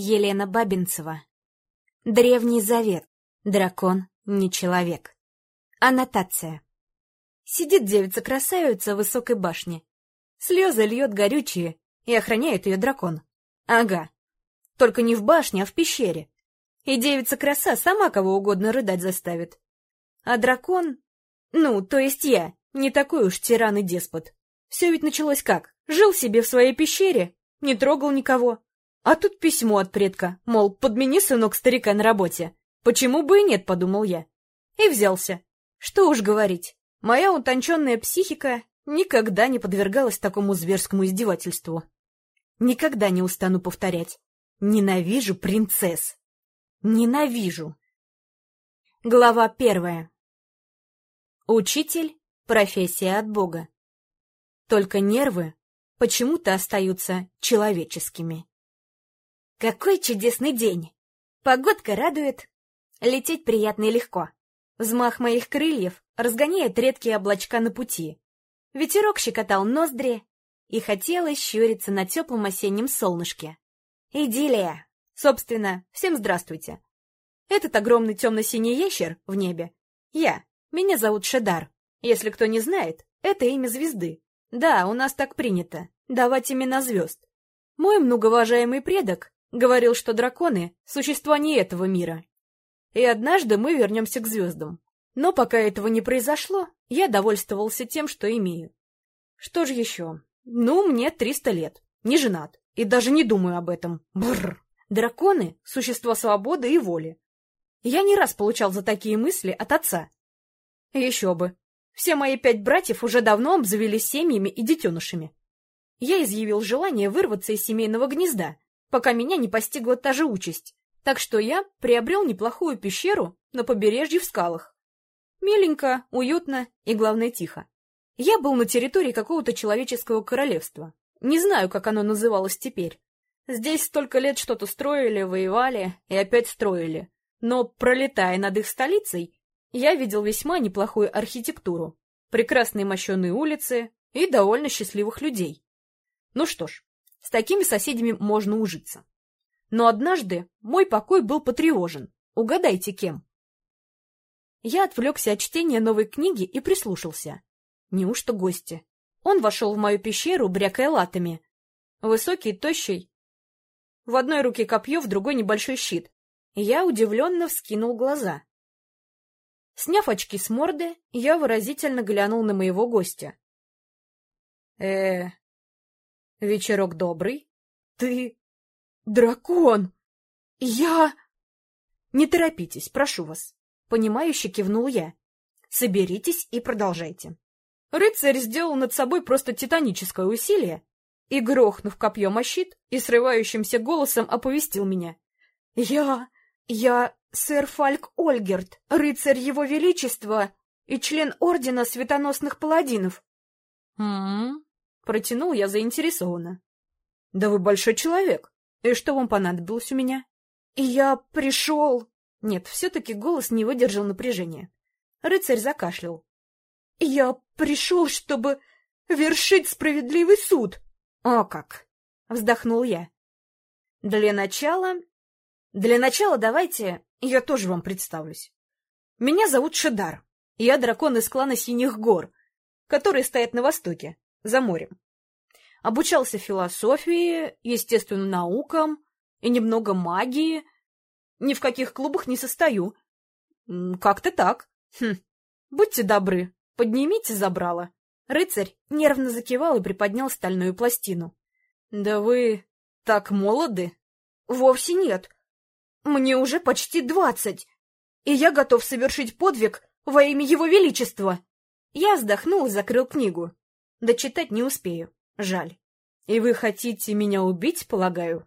Елена Бабинцева. Древний Завет. Дракон не человек. Аннотация. Сидит девица-красавица в высокой башне. Слезы льет горючие, и охраняет ее дракон. Ага. Только не в башне, а в пещере. И девица-краса сама кого угодно рыдать заставит. А дракон... Ну, то есть я, не такой уж тиран и деспот. Все ведь началось как? Жил себе в своей пещере, не трогал никого. А тут письмо от предка, мол, подмени, сынок, старика на работе. Почему бы и нет, подумал я. И взялся. Что уж говорить, моя утонченная психика никогда не подвергалась такому зверскому издевательству. Никогда не устану повторять. Ненавижу принцесс. Ненавижу. Глава первая. Учитель — профессия от Бога. Только нервы почему-то остаются человеческими. Какой чудесный день! Погодка радует. Лететь приятно и легко. Взмах моих крыльев разгоняет редкие облачка на пути. Ветерок щекотал ноздри, и хотелось щуриться на теплом осеннем солнышке. Идиллия! Собственно, всем здравствуйте. Этот огромный темно-синий ящер в небе. Я. Меня зовут Шедар. Если кто не знает, это имя звезды. Да, у нас так принято. Давать имена звезд. Мой многоуважаемый предок Говорил, что драконы — существа не этого мира. И однажды мы вернемся к звездам. Но пока этого не произошло, я довольствовался тем, что имею. Что же еще? Ну, мне триста лет. Не женат. И даже не думаю об этом. Бррр. Драконы — существа свободы и воли. Я не раз получал за такие мысли от отца. Еще бы. Все мои пять братьев уже давно обзавелись семьями и детенышами. Я изъявил желание вырваться из семейного гнезда, пока меня не постигла та же участь. Так что я приобрел неплохую пещеру на побережье в скалах. Миленько, уютно и, главное, тихо. Я был на территории какого-то человеческого королевства. Не знаю, как оно называлось теперь. Здесь столько лет что-то строили, воевали и опять строили. Но, пролетая над их столицей, я видел весьма неплохую архитектуру, прекрасные мощеные улицы и довольно счастливых людей. Ну что ж, с такими соседями можно ужиться. Но однажды мой покой был потревожен. Угадайте, кем? Я отвлекся от чтения новой книги и прислушался. Неужто гости? Он вошел в мою пещеру, брякая латами. Высокий, тощий. В одной руке копье, в другой небольшой щит. Я удивленно вскинул глаза. Сняв очки с морды, я выразительно глянул на моего гостя. э Вечерок добрый. Ты... дракон! Я... Не торопитесь, прошу вас. Понимающе кивнул я. Соберитесь и продолжайте. Рыцарь сделал над собой просто титаническое усилие и, грохнув копьем о щит и срывающимся голосом оповестил меня. «Я... я сэр Фальк Ольгерт, рыцарь его величества и член Ордена Светоносных Паладинов». «М-м-м», Протянул я заинтересованно. — Да вы большой человек. И что вам понадобилось у меня? — Я пришел... Нет, все-таки голос не выдержал напряжения. Рыцарь закашлял. — Я пришел, чтобы вершить справедливый суд. — О как! — вздохнул я. — Для начала... Для начала давайте я тоже вам представлюсь. Меня зовут Шедар. Я дракон из клана Синих гор, которые стоят на востоке за морем. Обучался философии, естественным наукам и немного магии. Ни в каких клубах не состою. Как-то так. Хм. Будьте добры, поднимите забрало. Рыцарь нервно закивал и приподнял стальную пластину. — Да вы так молоды? — Вовсе нет. Мне уже почти двадцать, и я готов совершить подвиг во имя Его Величества. Я вздохнул и закрыл книгу. Дочитать не успею. Жаль. И вы хотите меня убить, полагаю?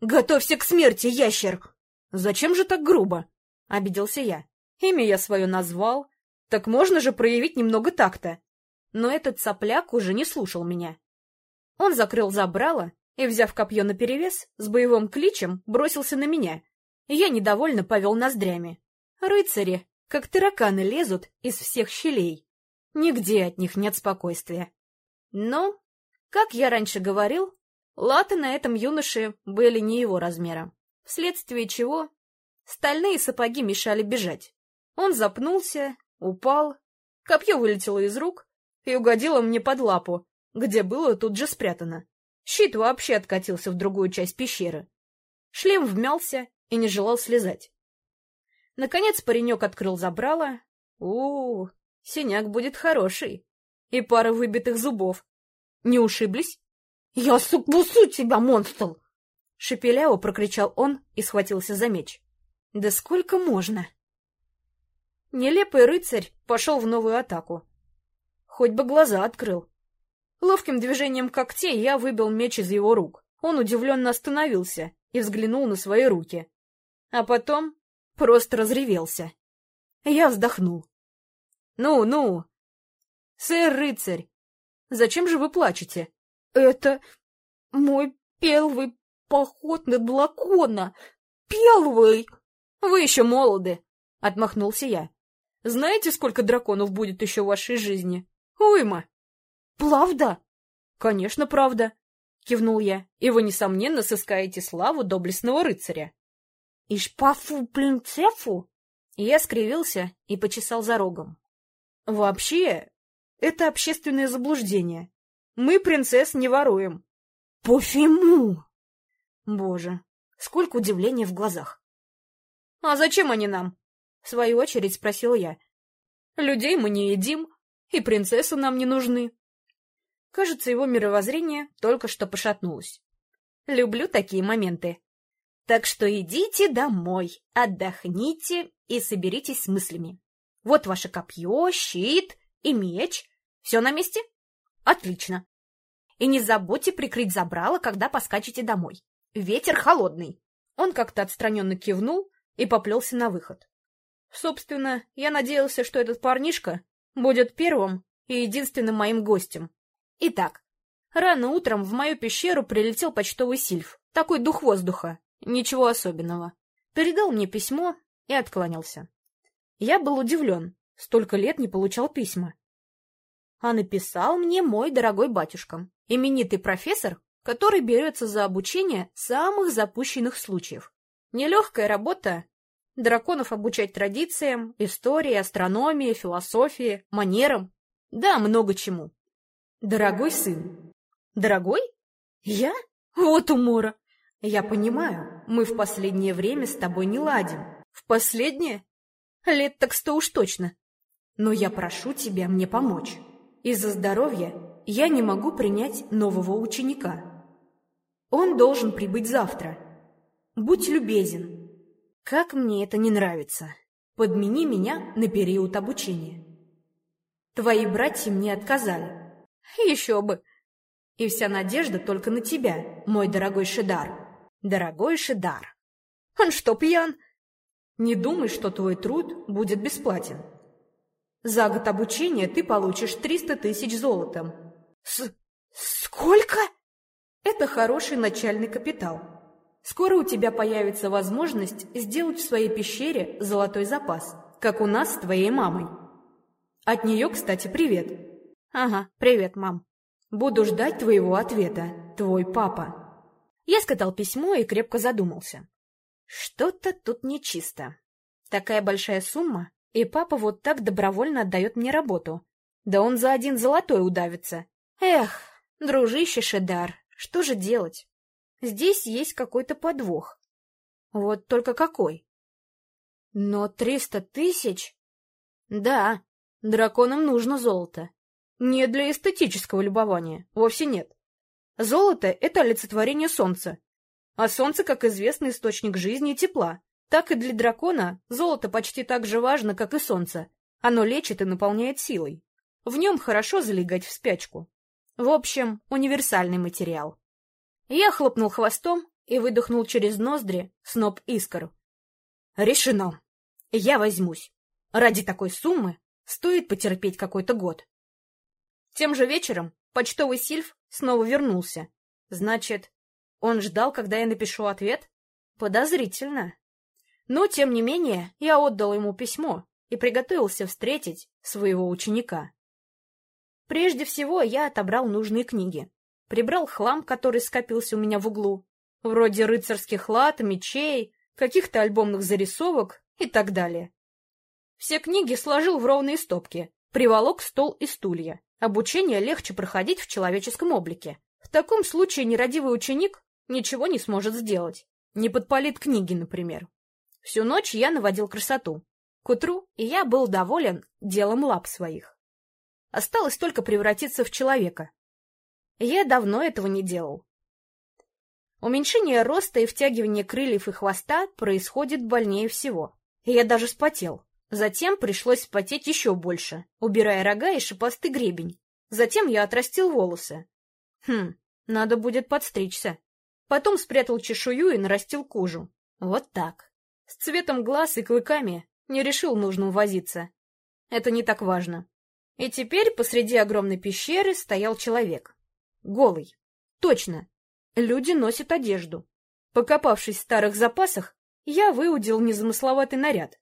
Готовься к смерти, ящер! Зачем же так грубо? Обиделся я. Имя я свое назвал. Так можно же проявить немного такта. Но этот сопляк уже не слушал меня. Он закрыл забрало и, взяв копье наперевес, с боевым кличем бросился на меня. Я недовольно повел ноздрями. Рыцари, как тараканы, лезут из всех щелей. Нигде от них нет спокойствия. Но, как я раньше говорил, латы на этом юноше были не его размера. вследствие чего стальные сапоги мешали бежать. Он запнулся, упал, копье вылетело из рук и угодило мне под лапу, где было тут же спрятано. Щит вообще откатился в другую часть пещеры. Шлем вмялся и не желал слезать. Наконец паренек открыл забрало. у, -у, синяк будет хороший. И пара выбитых зубов. Не ушиблись? — Я сукбусу тебя, монстр! — шепеляво прокричал он и схватился за меч. — Да сколько можно? Нелепый рыцарь пошел в новую атаку. Хоть бы глаза открыл. Ловким движением когтей я выбил меч из его рук. Он удивленно остановился и взглянул на свои руки. А потом просто разревелся. Я вздохнул. «Ну, ну! Сэр-рыцарь, зачем же вы плачете?» «Это мой первый поход на дракона! Первый!» «Вы еще молоды!» — отмахнулся я. «Знаете, сколько драконов будет еще в вашей жизни? Уйма!» «Правда?» «Конечно, правда!» — кивнул я. «И вы, несомненно, сыскаете славу доблестного рыцаря!» «И шпафу принцефу?» Я скривился и почесал за рогом. «Вообще, это общественное заблуждение. Мы принцесс не воруем. Пофиму! Боже, сколько удивления в глазах. А зачем они нам? В свою очередь спросил я. Людей мы не едим, и принцессы нам не нужны. Кажется, его мировоззрение только что пошатнулось. Люблю такие моменты. Так что идите домой, отдохните и соберитесь с мыслями. Вот ваше копье, щит и меч. Все на месте? Отлично. И не забудьте прикрыть забрало, когда поскачете домой. Ветер холодный. Он как-то отстраненно кивнул и поплелся на выход. Собственно, я надеялся, что этот парнишка будет первым и единственным моим гостем. Итак, рано утром в мою пещеру прилетел почтовый сильф. Такой дух воздуха. Ничего особенного. Передал мне письмо и откланялся. Я был удивлен. Столько лет не получал письма а написал мне мой дорогой батюшка, именитый профессор, который берется за обучение самых запущенных случаев. Нелегкая работа драконов обучать традициям, истории, астрономии, философии, манерам, да, много чему. Дорогой сын. Дорогой? Я? Вот умора. Я понимаю, мы в последнее время с тобой не ладим. В последнее? Лет так сто уж точно. Но я прошу тебя мне помочь. Из-за здоровья я не могу принять нового ученика. Он должен прибыть завтра. Будь любезен. Как мне это не нравится. Подмени меня на период обучения. Твои братья мне отказали. Еще бы. И вся надежда только на тебя, мой дорогой Шидар. Дорогой Шидар. Он что, пьян? Не думай, что твой труд будет бесплатен. За год обучения ты получишь 300 тысяч золотом. С... сколько? Это хороший начальный капитал. Скоро у тебя появится возможность сделать в своей пещере золотой запас, как у нас с твоей мамой. От нее, кстати, привет. Ага, привет, мам. Буду ждать твоего ответа, твой папа. Я скатал письмо и крепко задумался. Что-то тут нечисто. Такая большая сумма и папа вот так добровольно отдает мне работу. Да он за один золотой удавится. Эх, дружище Шедар, что же делать? Здесь есть какой-то подвох. Вот только какой? Но триста тысяч? Да, драконам нужно золото. Не для эстетического любования, вовсе нет. Золото — это олицетворение солнца. А солнце, как известный источник жизни и тепла. Так и для дракона золото почти так же важно, как и солнце. Оно лечит и наполняет силой. В нем хорошо залегать в спячку. В общем, универсальный материал. Я хлопнул хвостом и выдохнул через ноздри сноп искр. Решено. Я возьмусь. Ради такой суммы стоит потерпеть какой-то год. Тем же вечером почтовый сильф снова вернулся. Значит, он ждал, когда я напишу ответ? Подозрительно. Но, тем не менее, я отдал ему письмо и приготовился встретить своего ученика. Прежде всего, я отобрал нужные книги, прибрал хлам, который скопился у меня в углу, вроде рыцарских лад, мечей, каких-то альбомных зарисовок и так далее. Все книги сложил в ровные стопки, приволок стол и стулья. Обучение легче проходить в человеческом облике. В таком случае нерадивый ученик ничего не сможет сделать. Не подпалит книги, например. Всю ночь я наводил красоту. К утру и я был доволен делом лап своих. Осталось только превратиться в человека. Я давно этого не делал. Уменьшение роста и втягивание крыльев и хвоста происходит больнее всего. я даже спотел. Затем пришлось спотеть еще больше, убирая рога и шипастый гребень. Затем я отрастил волосы. Хм, надо будет подстричься. Потом спрятал чешую и нарастил кожу. Вот так. С цветом глаз и клыками не решил нужным возиться. Это не так важно. И теперь посреди огромной пещеры стоял человек. Голый. Точно. Люди носят одежду. Покопавшись в старых запасах, я выудил незамысловатый наряд.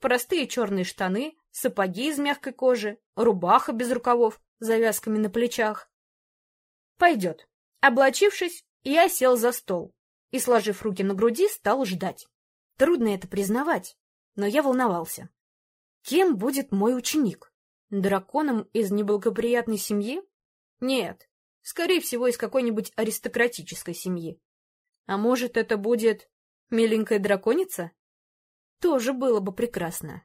Простые черные штаны, сапоги из мягкой кожи, рубаха без рукавов, завязками на плечах. Пойдет. Облачившись, я сел за стол и, сложив руки на груди, стал ждать. Трудно это признавать, но я волновался. Кем будет мой ученик? Драконом из неблагоприятной семьи? Нет, скорее всего, из какой-нибудь аристократической семьи. А может, это будет миленькая драконица? Тоже было бы прекрасно.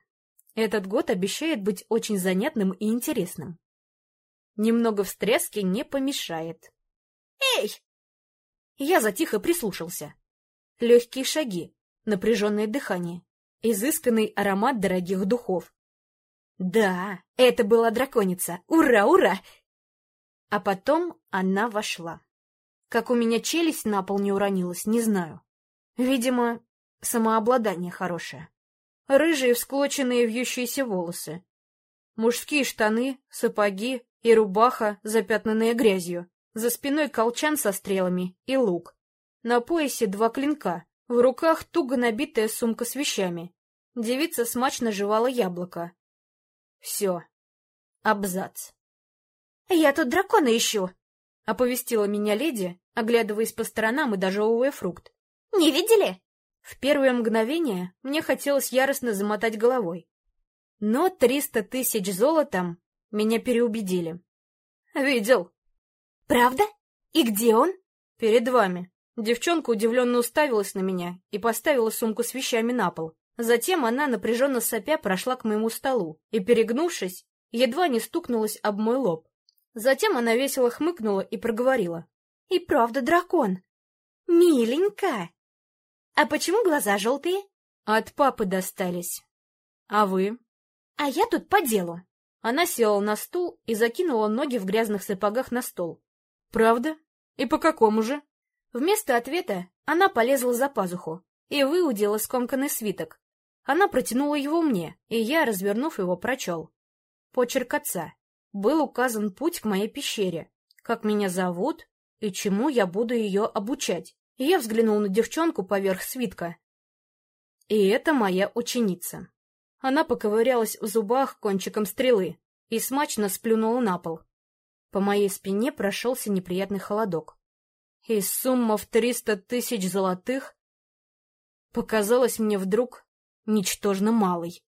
Этот год обещает быть очень занятным и интересным. Немного встряски не помешает. «Эй!» Я затихо прислушался. Легкие шаги, напряженное дыхание, изысканный аромат дорогих духов. Да, это была драконица. Ура, ура! А потом она вошла. Как у меня челюсть на пол не уронилась, не знаю. Видимо, самообладание хорошее. Рыжие всклоченные вьющиеся волосы. Мужские штаны, сапоги и рубаха, запятнанная грязью. За спиной колчан со стрелами и лук. На поясе два клинка, в руках туго набитая сумка с вещами. Девица смачно жевала яблоко. Все. Абзац. — Я тут дракона ищу, — оповестила меня леди, оглядываясь по сторонам и дожевывая фрукт. — Не видели? В первое мгновение мне хотелось яростно замотать головой. Но триста тысяч золотом меня переубедили. — Видел. — Правда? И где он? — Перед вами. Девчонка удивленно уставилась на меня и поставила сумку с вещами на пол. Затем она, напряженно сопя, прошла к моему столу и, перегнувшись, едва не стукнулась об мой лоб. Затем она весело хмыкнула и проговорила. — И правда дракон. — Миленько. — А почему глаза желтые? — От папы достались. — А вы? — А я тут по делу. Она села на стул и закинула ноги в грязных сапогах на стол. — Правда? И по какому же? Вместо ответа она полезла за пазуху и выудила скомканный свиток. Она протянула его мне, и я, развернув его, прочел. Почерк отца. Был указан путь к моей пещере, как меня зовут и чему я буду ее обучать. И я взглянул на девчонку поверх свитка. И это моя ученица. Она поковырялась в зубах кончиком стрелы и смачно сплюнула на пол. По моей спине прошелся неприятный холодок и сумма в триста тысяч золотых показалась мне вдруг ничтожно малой.